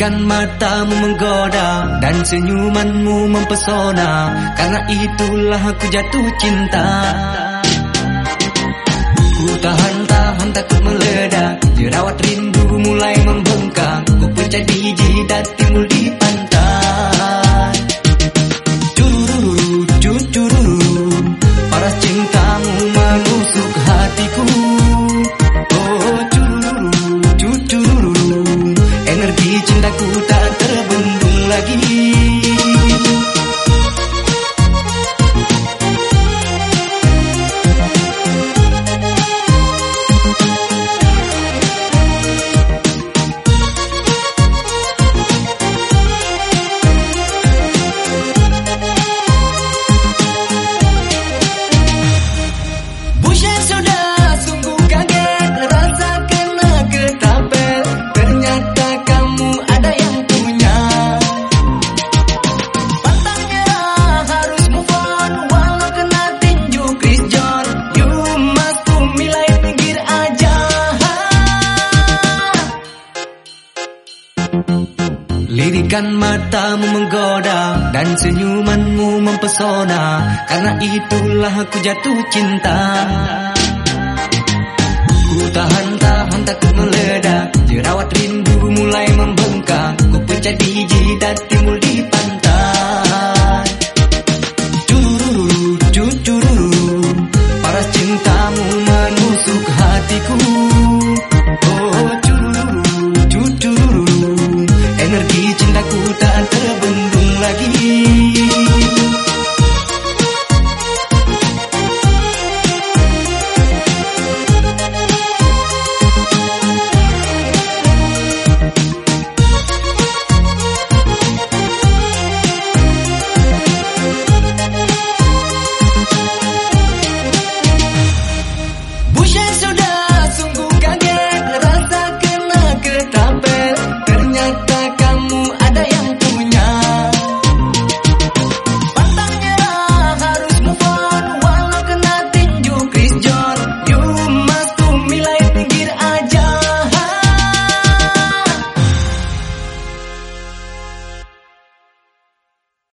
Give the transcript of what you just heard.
Lirikan matamu menggoda Dan senyumanmu mempesona. Karena itulah aku jatuh cinta. Ku tahan-tahan takut meledak. Jerawat rindu cintaku tak terbendung lagi Bisikan matamu menggoda Dan senyumanmu mempesona. Karena itulah aku jatuh cinta. Ku tahan-tahan takut meledak. Jerawat rindu mulai membengkak. Ku pecah biji dan timbul